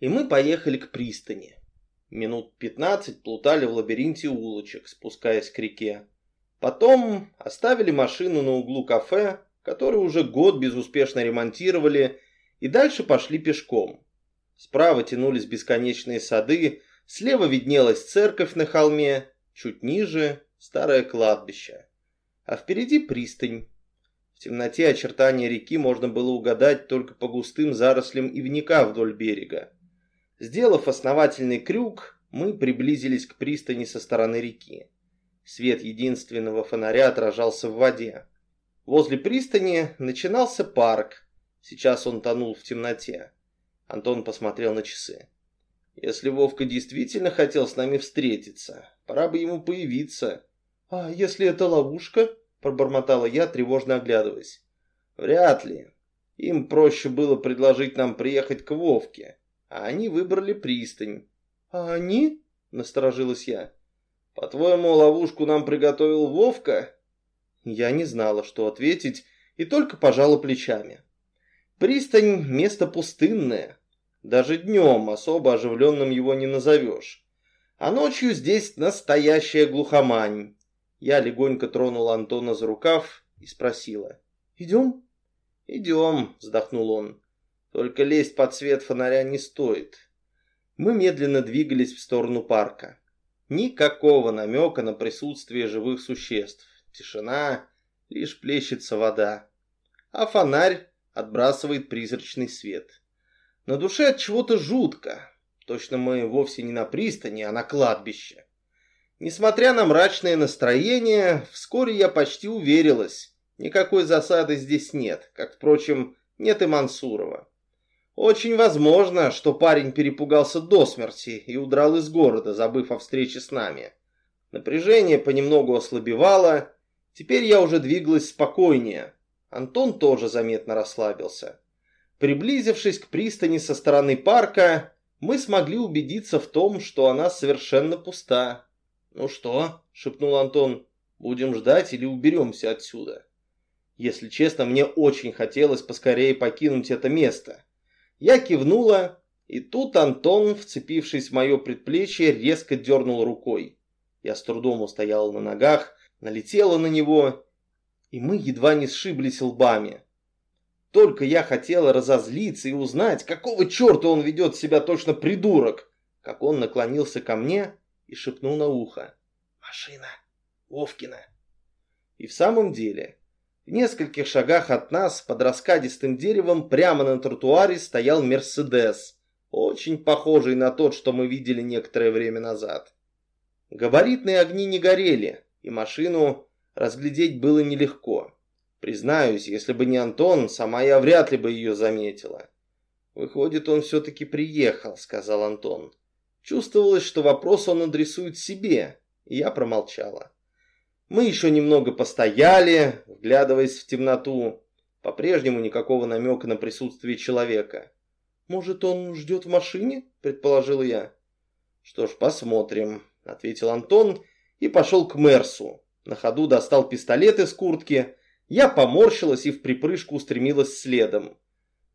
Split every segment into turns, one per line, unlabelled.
и мы поехали к пристани. Минут пятнадцать плутали в лабиринте улочек, спускаясь к реке. Потом оставили машину на углу кафе, который уже год безуспешно ремонтировали, и дальше пошли пешком. Справа тянулись бесконечные сады, слева виднелась церковь на холме, чуть ниже старое кладбище. А впереди пристань. В темноте очертания реки можно было угадать только по густым зарослям ивника вдоль берега. Сделав основательный крюк, мы приблизились к пристани со стороны реки. Свет единственного фонаря отражался в воде. Возле пристани начинался парк. Сейчас он тонул в темноте. Антон посмотрел на часы. Если Вовка действительно хотел с нами встретиться, пора бы ему появиться. А если это ловушка? Пробормотала я, тревожно оглядываясь. Вряд ли. Им проще было предложить нам приехать к Вовке, а они выбрали пристань. А они? Насторожилась я. По-твоему, ловушку нам приготовил Вовка? Я не знала, что ответить, и только пожала плечами. Пристань – место пустынное. Даже днем особо оживленным его не назовешь. А ночью здесь настоящая глухомань. Я легонько тронула Антона за рукав и спросила. «Идем?» «Идем», – вздохнул он. «Только лезть под свет фонаря не стоит». Мы медленно двигались в сторону парка. Никакого намека на присутствие живых существ. Тишина, лишь плещется вода. А фонарь отбрасывает призрачный свет. На душе от чего-то жутко. Точно мы вовсе не на пристани, а на кладбище. Несмотря на мрачное настроение, вскоре я почти уверилась. Никакой засады здесь нет, как, впрочем, нет и Мансурова. Очень возможно, что парень перепугался до смерти и удрал из города, забыв о встрече с нами. Напряжение понемногу ослабевало, теперь я уже двигалась спокойнее. Антон тоже заметно расслабился. Приблизившись к пристани со стороны парка, мы смогли убедиться в том, что она совершенно пуста. «Ну что?» – шепнул Антон. «Будем ждать или уберемся отсюда?» Если честно, мне очень хотелось поскорее покинуть это место. Я кивнула, и тут Антон, вцепившись в мое предплечье, резко дернул рукой. Я с трудом устояла на ногах, налетела на него и мы едва не сшиблись лбами. Только я хотела разозлиться и узнать, какого черта он ведет себя точно придурок, как он наклонился ко мне и шепнул на ухо. «Машина! Вовкина!» И в самом деле, в нескольких шагах от нас, под раскадистым деревом, прямо на тротуаре стоял Мерседес, очень похожий на тот, что мы видели некоторое время назад. Габаритные огни не горели, и машину разглядеть было нелегко. Признаюсь, если бы не Антон, сама я вряд ли бы ее заметила. «Выходит, он все-таки приехал», — сказал Антон. Чувствовалось, что вопрос он адресует себе, и я промолчала. Мы еще немного постояли, вглядываясь в темноту. По-прежнему никакого намека на присутствие человека. «Может, он ждет в машине?» – предположил я. «Что ж, посмотрим», – ответил Антон и пошел к Мерсу. На ходу достал пистолет из куртки. Я поморщилась и в припрыжку устремилась следом.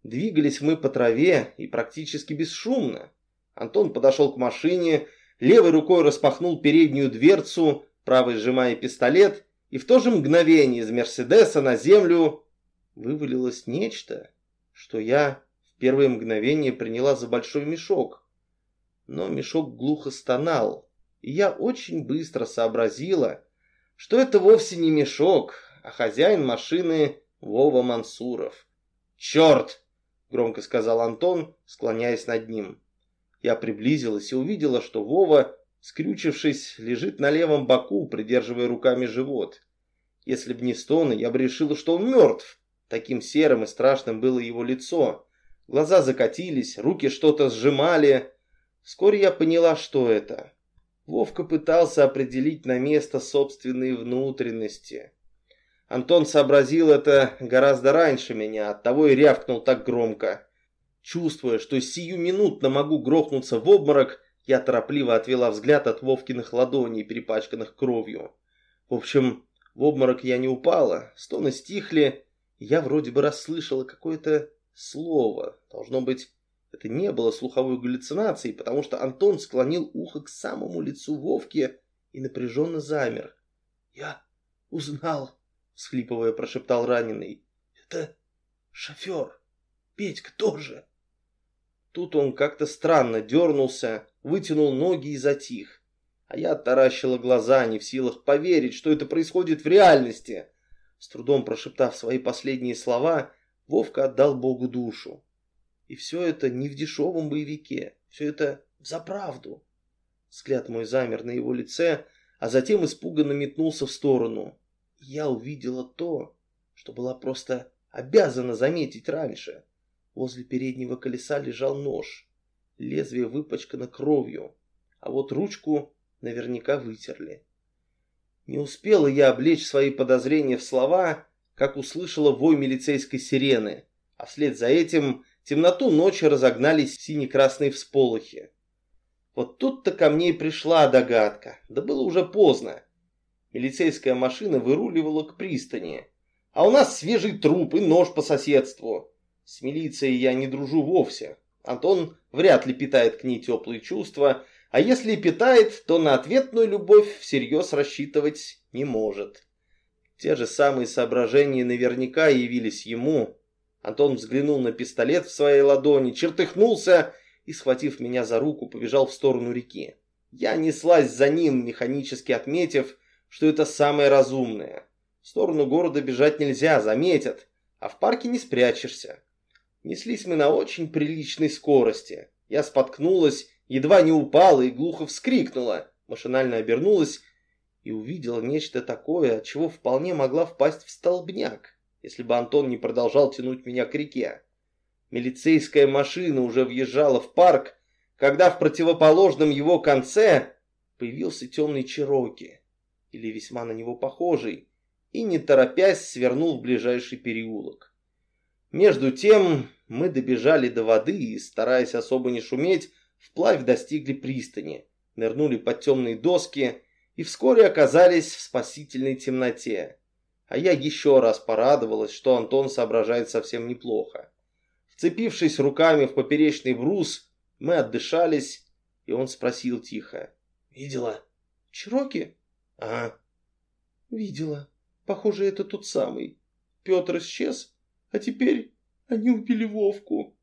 Двигались мы по траве и практически бесшумно. Антон подошел к машине, левой рукой распахнул переднюю дверцу, правой сжимая пистолет, и в то же мгновение из Мерседеса на землю вывалилось нечто, что я в первое мгновение приняла за большой мешок. Но мешок глухо стонал, и я очень быстро сообразила, что это вовсе не мешок, а хозяин машины Вова Мансуров. «Черт!» – громко сказал Антон, склоняясь над ним. Я приблизилась и увидела, что Вова, скрючившись, лежит на левом боку, придерживая руками живот. Если б не стоны, я бы решила, что он мертв. Таким серым и страшным было его лицо. Глаза закатились, руки что-то сжимали. Вскоре я поняла, что это. Вовка пытался определить на место собственные внутренности. Антон сообразил это гораздо раньше меня, оттого и рявкнул так громко. Чувствуя, что сиюминутно могу грохнуться в обморок, я торопливо отвела взгляд от Вовкиных ладоней, перепачканных кровью. В общем, в обморок я не упала, стоны стихли, я вроде бы расслышала какое-то слово, должно быть, Это не было слуховой галлюцинацией, потому что Антон склонил ухо к самому лицу Вовки и напряженно замер. «Я узнал», — всхлипывая прошептал раненый. «Это шофер. Петька тоже». Тут он как-то странно дернулся, вытянул ноги и затих. А я таращила глаза, не в силах поверить, что это происходит в реальности. С трудом прошептав свои последние слова, Вовка отдал Богу душу. И все это не в дешевом боевике, все это за правду. Взгляд мой замер на его лице, а затем испуганно метнулся в сторону. Я увидела то, что была просто обязана заметить раньше. Возле переднего колеса лежал нож. Лезвие выпачкано кровью, а вот ручку наверняка вытерли. Не успела я облечь свои подозрения в слова, как услышала вой милицейской сирены, а вслед за этим темноту ночи разогнались сине-красные всполохи. Вот тут-то ко мне и пришла догадка, да было уже поздно. Милицейская машина выруливала к пристани, а у нас свежий труп и нож по соседству. С милицией я не дружу вовсе. Антон вряд ли питает к ней теплые чувства, а если и питает, то на ответную любовь всерьез рассчитывать не может. Те же самые соображения наверняка явились ему. Антон взглянул на пистолет в своей ладони, чертыхнулся и, схватив меня за руку, побежал в сторону реки. Я неслась за ним, механически отметив, что это самое разумное. В сторону города бежать нельзя, заметят, а в парке не спрячешься. Неслись мы на очень приличной скорости. Я споткнулась, едва не упала и глухо вскрикнула, машинально обернулась и увидела нечто такое, от чего вполне могла впасть в столбняк, если бы Антон не продолжал тянуть меня к реке. Милицейская машина уже въезжала в парк, когда в противоположном его конце появился темный Чероки, или весьма на него похожий, и, не торопясь, свернул в ближайший переулок. Между тем мы добежали до воды и, стараясь особо не шуметь, вплавь достигли пристани, нырнули под темные доски и вскоре оказались в спасительной темноте. А я еще раз порадовалась, что Антон соображает совсем неплохо. Вцепившись руками в поперечный брус, мы отдышались, и он спросил тихо. «Видела? Чироки?» «Ага». «Видела. Похоже, это тот самый. Петр исчез, а теперь они убили Вовку.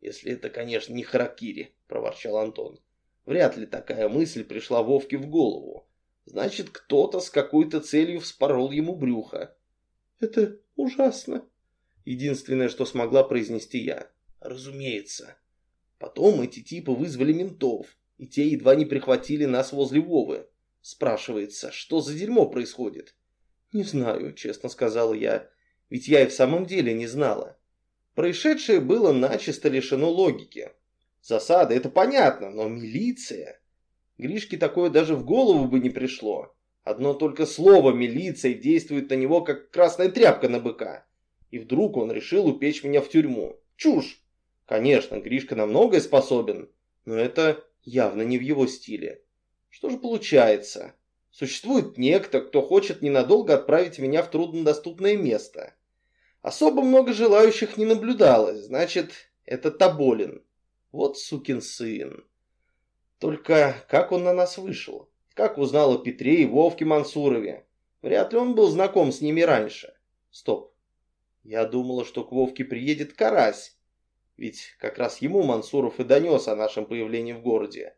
Если это, конечно, не Харакири, проворчал Антон. Вряд ли такая мысль пришла Вовке в голову. Значит, кто-то с какой-то целью вспорол ему брюхо. Это ужасно. Единственное, что смогла произнести я. Разумеется. Потом эти типы вызвали ментов, и те едва не прихватили нас возле Вовы. Спрашивается, что за дерьмо происходит? Не знаю, честно сказала я. Ведь я и в самом деле не знала. Происшедшее было начисто лишено логики. Засада – это понятно, но милиция... Гришке такое даже в голову бы не пришло. Одно только слово «милиция» действует на него, как красная тряпка на быка. И вдруг он решил упечь меня в тюрьму. Чушь! Конечно, Гришка на многое способен, но это явно не в его стиле. Что же получается? Существует некто, кто хочет ненадолго отправить меня в труднодоступное место. Особо много желающих не наблюдалось, значит, это Тоболин. Вот сукин сын. Только как он на нас вышел? Как узнал о Петре и Вовке Мансурове? Вряд ли он был знаком с ними раньше. Стоп. Я думала, что к Вовке приедет Карась. Ведь как раз ему Мансуров и донес о нашем появлении в городе.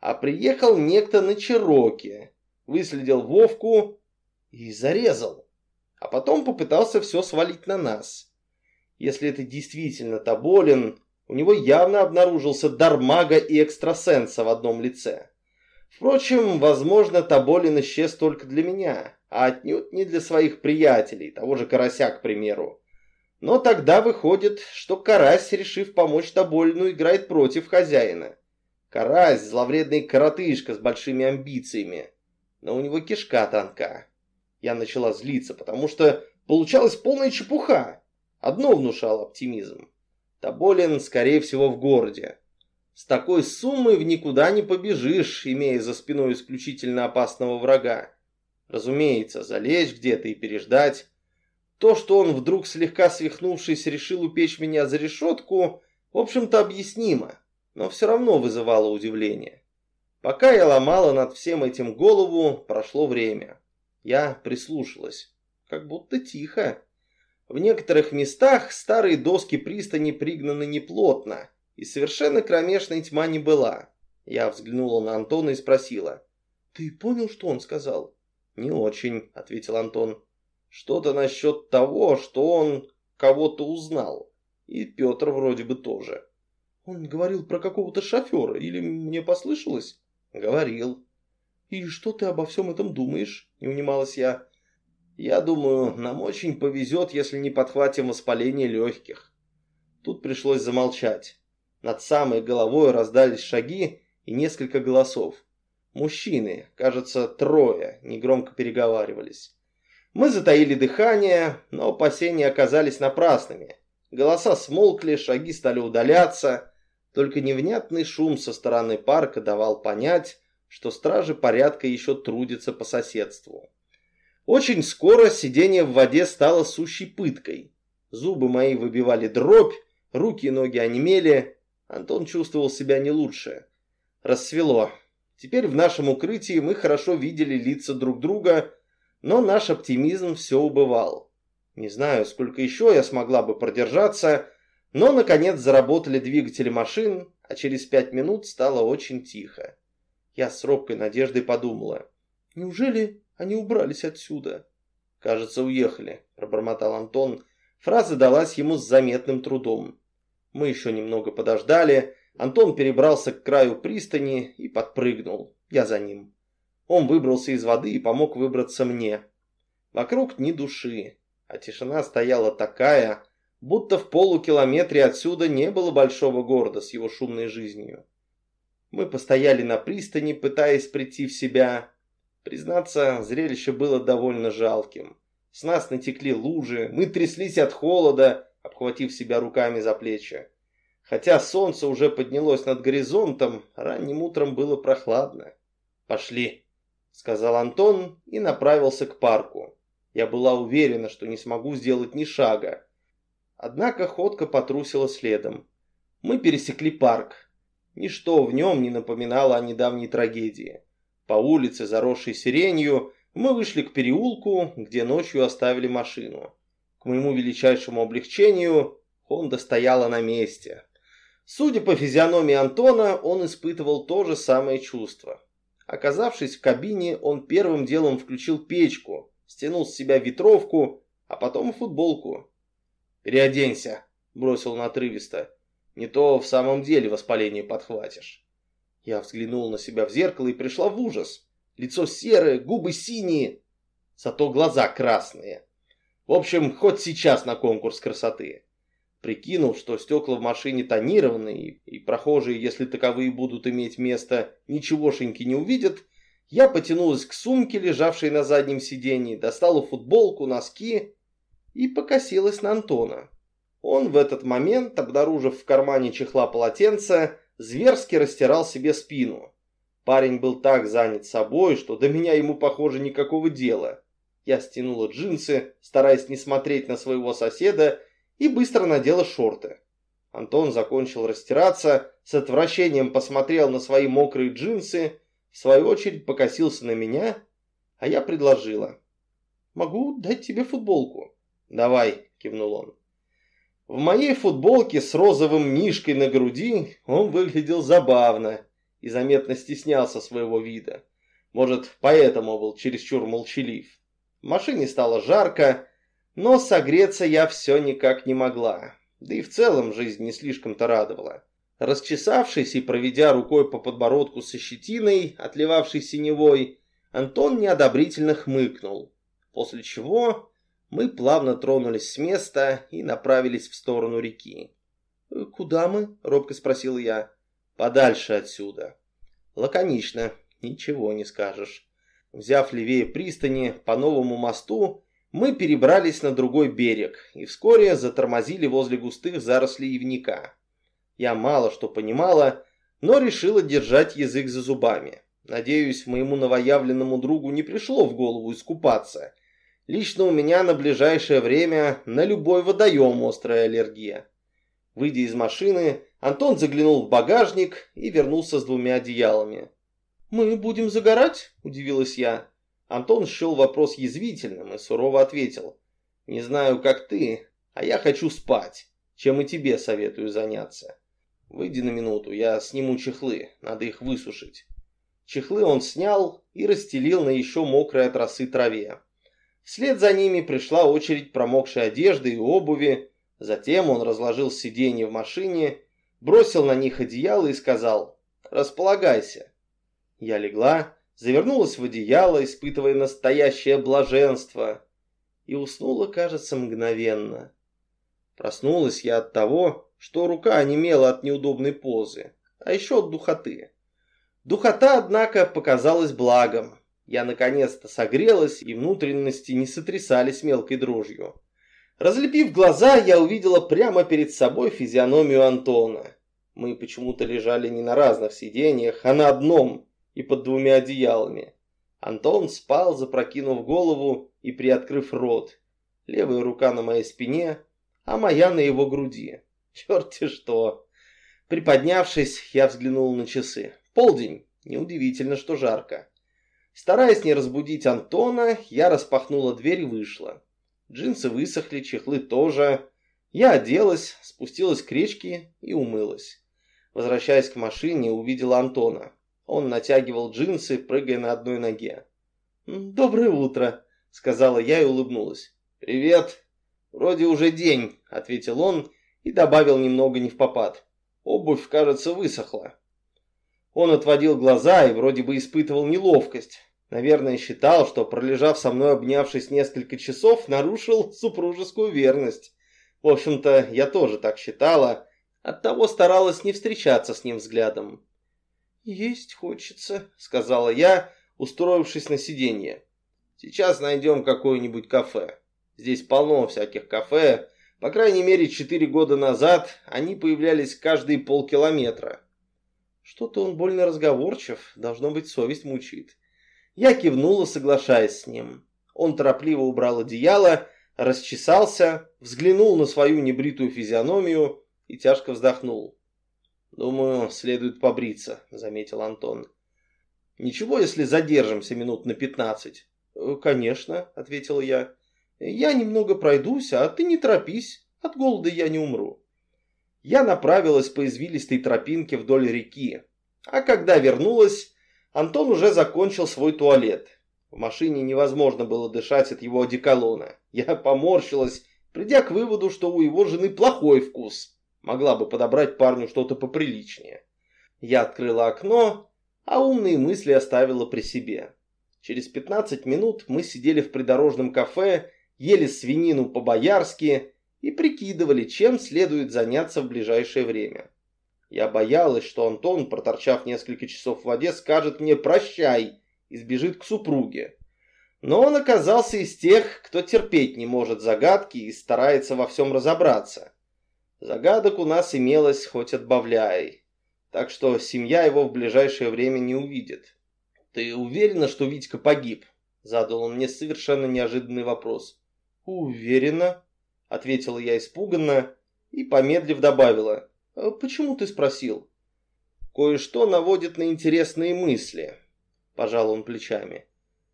А приехал некто на Чироке выследил Вовку и зарезал. А потом попытался все свалить на нас. Если это действительно Тоболин, у него явно обнаружился дар мага и экстрасенса в одном лице. Впрочем, возможно, Тоболин исчез только для меня, а отнюдь не для своих приятелей, того же Карася, к примеру. Но тогда выходит, что Карась, решив помочь Тоболину, играет против хозяина. Карась – зловредный коротышка с большими амбициями но у него кишка тонка. Я начала злиться, потому что получалась полная чепуха. Одно внушало оптимизм. Тоболин, скорее всего, в городе. С такой суммой в никуда не побежишь, имея за спиной исключительно опасного врага. Разумеется, залечь где-то и переждать. То, что он вдруг слегка свихнувшись решил упечь меня за решетку, В общем-то объяснимо, но все равно вызывало удивление. Пока я ломала над всем этим голову, прошло время. Я прислушалась. Как будто тихо. В некоторых местах старые доски пристани пригнаны неплотно, и совершенно кромешная тьма не была. Я взглянула на Антона и спросила. «Ты понял, что он сказал?» «Не очень», — ответил Антон. «Что-то насчет того, что он кого-то узнал. И Петр вроде бы тоже». «Он говорил про какого-то шофера, или мне послышалось?» «Говорил». «И что ты обо всем этом думаешь?» — не унималась я. «Я думаю, нам очень повезет, если не подхватим воспаление легких». Тут пришлось замолчать. Над самой головой раздались шаги и несколько голосов. Мужчины, кажется, трое, негромко переговаривались. Мы затаили дыхание, но опасения оказались напрасными. Голоса смолкли, шаги стали удаляться. Только невнятный шум со стороны парка давал понять, что стражи порядка еще трудятся по соседству. Очень скоро сидение в воде стало сущей пыткой. Зубы мои выбивали дробь, руки и ноги онемели, Антон чувствовал себя не лучше. Рассвело. Теперь в нашем укрытии мы хорошо видели лица друг друга, но наш оптимизм все убывал. Не знаю, сколько еще я смогла бы продержаться, но, наконец, заработали двигатели машин, а через пять минут стало очень тихо. Я с робкой надеждой подумала, неужели они убрались отсюда? Кажется, уехали, пробормотал Антон. Фраза далась ему с заметным трудом. Мы еще немного подождали. Антон перебрался к краю пристани и подпрыгнул. Я за ним. Он выбрался из воды и помог выбраться мне. Вокруг ни души, а тишина стояла такая, будто в полукилометре отсюда не было большого города с его шумной жизнью. Мы постояли на пристани, пытаясь прийти в себя. Признаться, зрелище было довольно жалким. С нас натекли лужи, мы тряслись от холода, обхватив себя руками за плечи. Хотя солнце уже поднялось над горизонтом, ранним утром было прохладно. «Пошли», — сказал Антон и направился к парку. Я была уверена, что не смогу сделать ни шага. Однако ходка потрусила следом. Мы пересекли парк. Ничто в нем не напоминало о недавней трагедии. По улице, заросшей сиренью, мы вышли к переулку, где ночью оставили машину. К моему величайшему облегчению, Хонда стояла на месте. Судя по физиономии Антона, он испытывал то же самое чувство. Оказавшись в кабине, он первым делом включил печку, стянул с себя ветровку, а потом футболку. «Переоденься», — бросил он отрывисто. «Не то в самом деле воспаление подхватишь». Я взглянул на себя в зеркало и пришла в ужас. Лицо серое, губы синие, зато глаза красные. В общем, хоть сейчас на конкурс красоты. Прикинув, что стекла в машине тонированные, и прохожие, если таковые будут иметь место, ничегошеньки не увидят, я потянулась к сумке, лежавшей на заднем сиденье, достала футболку, носки и покосилась на Антона. Он в этот момент, обнаружив в кармане чехла полотенца, зверски растирал себе спину. Парень был так занят собой, что до меня ему, похоже, никакого дела. Я стянула джинсы, стараясь не смотреть на своего соседа, и быстро надела шорты. Антон закончил растираться, с отвращением посмотрел на свои мокрые джинсы, в свою очередь покосился на меня, а я предложила. «Могу дать тебе футболку?» «Давай», — кивнул он. В моей футболке с розовым мишкой на груди он выглядел забавно и заметно стеснялся своего вида. Может, поэтому был чересчур молчалив. В машине стало жарко, но согреться я все никак не могла. Да и в целом жизнь не слишком-то радовала. Расчесавшись и проведя рукой по подбородку со щетиной, отливавшей синевой, Антон неодобрительно хмыкнул. После чего мы плавно тронулись с места и направились в сторону реки. «Куда мы?» – робко спросил я. «Подальше отсюда». Лаконично, ничего не скажешь. Взяв левее пристани по новому мосту, мы перебрались на другой берег и вскоре затормозили возле густых зарослей ивника. Я мало что понимала, но решила держать язык за зубами. Надеюсь, моему новоявленному другу не пришло в голову искупаться. Лично у меня на ближайшее время на любой водоем острая аллергия. Выйдя из машины, Антон заглянул в багажник и вернулся с двумя одеялами. «Мы будем загорать?» – удивилась я. Антон счел вопрос язвительным и сурово ответил. «Не знаю, как ты, а я хочу спать, чем и тебе советую заняться. Выйди на минуту, я сниму чехлы, надо их высушить». Чехлы он снял и расстелил на еще мокрой от росы траве. Вслед за ними пришла очередь промокшей одежды и обуви. Затем он разложил сиденье в машине, бросил на них одеяло и сказал «Располагайся». Я легла, завернулась в одеяло, испытывая настоящее блаженство, и уснула, кажется, мгновенно. Проснулась я от того, что рука онемела от неудобной позы, а еще от духоты. Духота, однако, показалась благом. Я наконец-то согрелась, и внутренности не сотрясались мелкой дрожью. Разлепив глаза, я увидела прямо перед собой физиономию Антона. Мы почему-то лежали не на разных сиденьях, а на одном и под двумя одеялами. Антон спал, запрокинув голову и приоткрыв рот. Левая рука на моей спине, а моя на его груди. Черт-те что! Приподнявшись, я взглянул на часы. Полдень. Неудивительно, что жарко. Стараясь не разбудить Антона, я распахнула дверь и вышла. Джинсы высохли, чехлы тоже. Я оделась, спустилась к речке и умылась. Возвращаясь к машине, увидела Антона. Он натягивал джинсы, прыгая на одной ноге. «Доброе утро», — сказала я и улыбнулась. «Привет. Вроде уже день», — ответил он и добавил немного не в попад. «Обувь, кажется, высохла». Он отводил глаза и вроде бы испытывал неловкость. Наверное, считал, что, пролежав со мной обнявшись несколько часов, нарушил супружескую верность. В общем-то, я тоже так считала, оттого старалась не встречаться с ним взглядом. «Есть хочется», — сказала я, устроившись на сиденье. «Сейчас найдем какое-нибудь кафе. Здесь полно всяких кафе. По крайней мере, четыре года назад они появлялись каждые полкилометра. Что-то он больно разговорчив, должно быть, совесть мучит. Я кивнула, соглашаясь с ним. Он торопливо убрал одеяло, расчесался, взглянул на свою небритую физиономию и тяжко вздохнул. «Думаю, следует побриться», — заметил Антон. «Ничего, если задержимся минут на пятнадцать?» «Э, «Конечно», — ответила я. «Я немного пройдусь, а ты не торопись. От голода я не умру» я направилась по извилистой тропинке вдоль реки. А когда вернулась, Антон уже закончил свой туалет. В машине невозможно было дышать от его одеколона. Я поморщилась, придя к выводу, что у его жены плохой вкус. Могла бы подобрать парню что-то поприличнее. Я открыла окно, а умные мысли оставила при себе. Через 15 минут мы сидели в придорожном кафе, ели свинину по-боярски и прикидывали, чем следует заняться в ближайшее время. Я боялась, что Антон, проторчав несколько часов в воде, скажет мне «прощай» и сбежит к супруге. Но он оказался из тех, кто терпеть не может загадки и старается во всем разобраться. Загадок у нас имелось хоть отбавляй, так что семья его в ближайшее время не увидит. «Ты уверена, что Витька погиб?» Задал он мне совершенно неожиданный вопрос. «Уверена», ответила я испуганно и, помедлив, добавила. «А «Почему ты спросил?» «Кое-что наводит на интересные мысли», – пожал он плечами.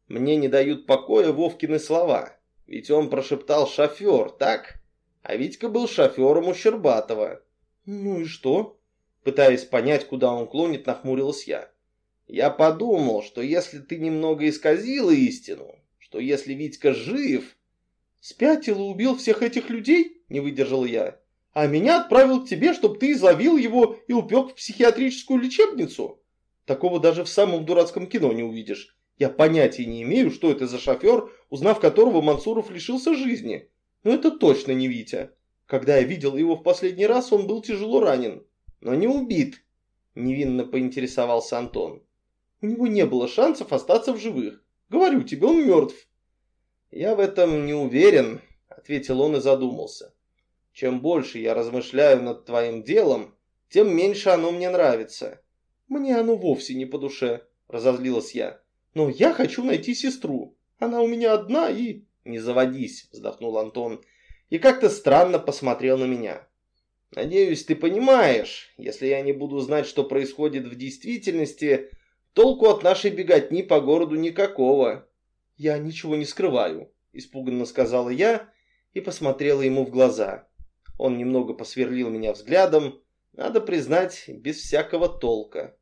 «Мне не дают покоя Вовкины слова, ведь он прошептал «шофер», так? А Витька был шофером у Щербатова». «Ну и что?» Пытаясь понять, куда он клонит, нахмурилась я. «Я подумал, что если ты немного исказила истину, что если Витька жив, «Спятил и убил всех этих людей?» – не выдержал я. «А меня отправил к тебе, чтобы ты изловил его и упек в психиатрическую лечебницу?» Такого даже в самом дурацком кино не увидишь. Я понятия не имею, что это за шофер, узнав которого Мансуров лишился жизни. Но это точно не Витя. Когда я видел его в последний раз, он был тяжело ранен. Но не убит, невинно поинтересовался Антон. У него не было шансов остаться в живых. Говорю тебе, он мертв. «Я в этом не уверен», — ответил он и задумался. «Чем больше я размышляю над твоим делом, тем меньше оно мне нравится». «Мне оно вовсе не по душе», — разозлилась я. «Но я хочу найти сестру. Она у меня одна и...» «Не заводись», — вздохнул Антон и как-то странно посмотрел на меня. Надеюсь, ты понимаешь, если я не буду знать, что происходит в действительности, толку от нашей беготни по городу никакого. Я ничего не скрываю, испуганно сказала я и посмотрела ему в глаза. Он немного посверлил меня взглядом, надо признать, без всякого толка.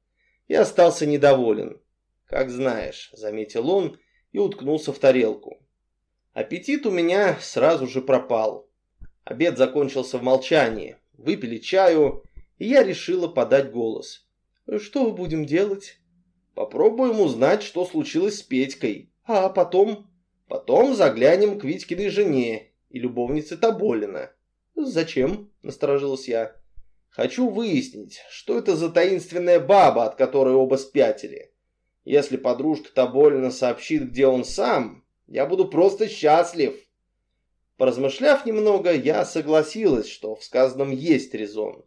И остался недоволен. Как знаешь, заметил он и уткнулся в тарелку. Аппетит у меня сразу же пропал. Обед закончился в молчании выпили чаю, и я решила подать голос. «Что будем делать?» «Попробуем узнать, что случилось с Петькой. А потом?» «Потом заглянем к Витькиной жене и любовнице Тоболина». «Зачем?» – насторожилась я. «Хочу выяснить, что это за таинственная баба, от которой оба спятили. Если подружка Тоболина сообщит, где он сам, я буду просто счастлив». Поразмышляв немного, я согласилась, что в сказанном есть резон.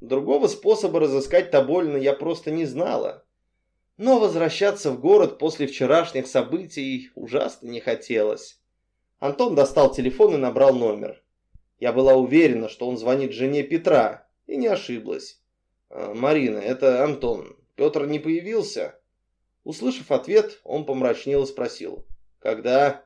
Другого способа разыскать Тобольна я просто не знала. Но возвращаться в город после вчерашних событий ужасно не хотелось. Антон достал телефон и набрал номер. Я была уверена, что он звонит жене Петра, и не ошиблась. «А, «Марина, это Антон. Петр не появился?» Услышав ответ, он помрачнел и спросил. «Когда?»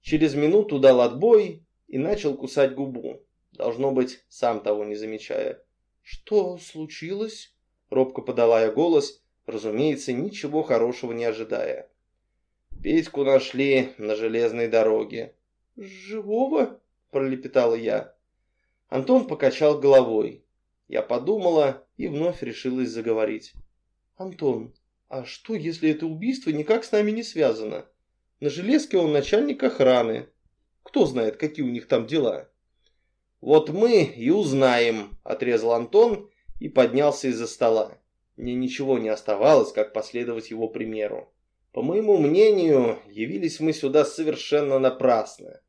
Через минуту дал отбой и начал кусать губу. Должно быть, сам того не замечая. «Что случилось?» Робко подала я голос, разумеется, ничего хорошего не ожидая. Петьку нашли на железной дороге. «Живого?» – пролепетала я. Антон покачал головой. Я подумала и вновь решилась заговорить. «Антон, а что, если это убийство никак с нами не связано?» На железке он начальник охраны. Кто знает, какие у них там дела. Вот мы и узнаем, отрезал Антон и поднялся из-за стола. Мне ничего не оставалось, как последовать его примеру. По моему мнению, явились мы сюда совершенно напрасно.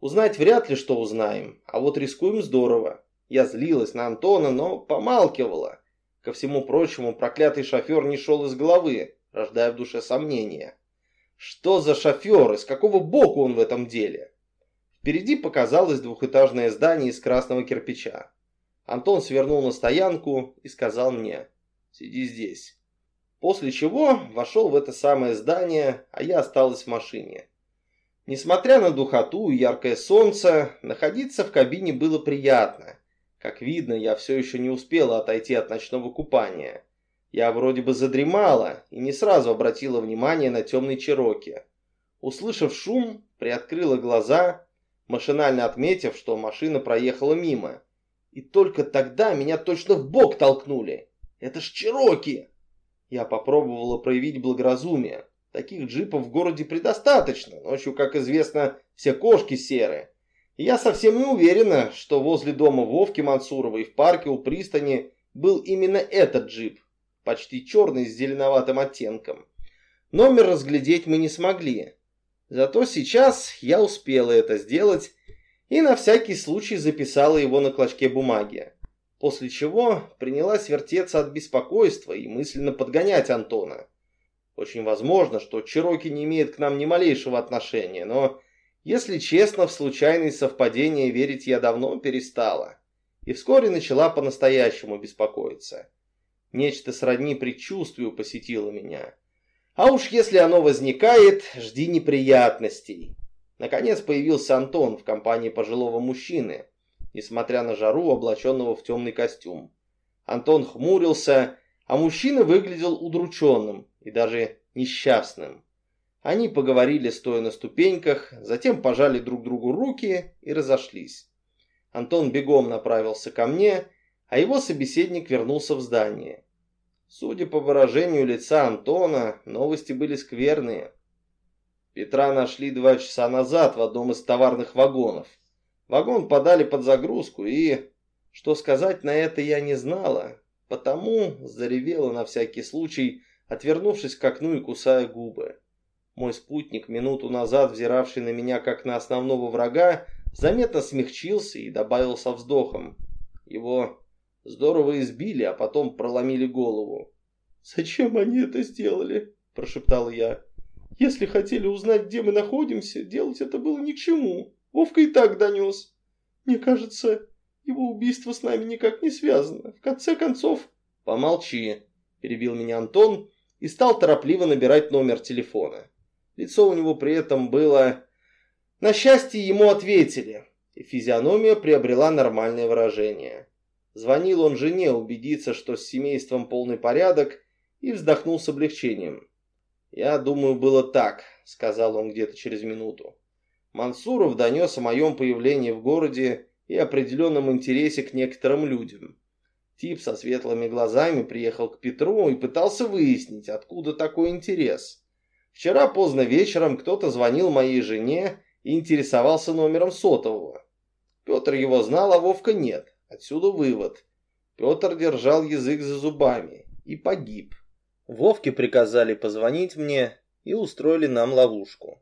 Узнать вряд ли что узнаем, а вот рискуем здорово. Я злилась на Антона, но помалкивала. Ко всему прочему, проклятый шофер не шел из головы, рождая в душе сомнения. Что за шофер? Из какого боку он в этом деле? Впереди показалось двухэтажное здание из красного кирпича. Антон свернул на стоянку и сказал мне «Сиди здесь». После чего вошел в это самое здание, а я осталась в машине. Несмотря на духоту и яркое солнце, находиться в кабине было приятно. Как видно, я все еще не успела отойти от ночного купания. Я вроде бы задремала и не сразу обратила внимание на темный Чероки. Услышав шум, приоткрыла глаза, машинально отметив, что машина проехала мимо. И только тогда меня точно в бок толкнули. Это ж Чероки! Я попробовала проявить благоразумие. Таких джипов в городе предостаточно. Ночью, как известно, все кошки серые. И я совсем не уверена, что возле дома Вовки Мансуровой в парке у пристани был именно этот джип почти черный с зеленоватым оттенком. Номер разглядеть мы не смогли. Зато сейчас я успела это сделать и на всякий случай записала его на клочке бумаги. После чего принялась вертеться от беспокойства и мысленно подгонять Антона. Очень возможно, что Чироки не имеет к нам ни малейшего отношения, но, если честно, в случайные совпадения верить я давно перестала. И вскоре начала по-настоящему беспокоиться. Нечто сродни предчувствию посетило меня. А уж если оно возникает, жди неприятностей. Наконец появился Антон в компании пожилого мужчины, несмотря на жару, облаченного в темный костюм. Антон хмурился, а мужчина выглядел удрученным и даже несчастным. Они поговорили, стоя на ступеньках, затем пожали друг другу руки и разошлись. Антон бегом направился ко мне, а его собеседник вернулся в здание. Судя по выражению лица Антона, новости были скверные. Петра нашли два часа назад в одном из товарных вагонов. Вагон подали под загрузку и... Что сказать на это я не знала, потому заревела на всякий случай, отвернувшись к окну и кусая губы. Мой спутник, минуту назад взиравший на меня как на основного врага, заметно смягчился и добавил со вздохом. Его Здорово избили, а потом проломили голову. «Зачем они это сделали?» – прошептал я. «Если хотели узнать, где мы находимся, делать это было ни к чему. Вовка и так донес. Мне кажется, Его убийство с нами никак не связано. В конце концов... Помолчи, перебил меня Антон и стал торопливо набирать номер телефона. Лицо у него при этом было... На счастье ему ответили, и физиономия приобрела нормальное выражение. Звонил он жене убедиться, что с семейством полный порядок, и вздохнул с облегчением. «Я думаю, было так», — сказал он где-то через минуту. Мансуров донес о моем появлении в городе и определенном интересе к некоторым людям. Тип со светлыми глазами приехал к Петру и пытался выяснить, откуда такой интерес. Вчера поздно вечером кто-то звонил моей жене и интересовался номером сотового. Петр его знал, а Вовка нет. Отсюда вывод. Петр держал язык за зубами и погиб. Вовке приказали позвонить мне и устроили нам ловушку.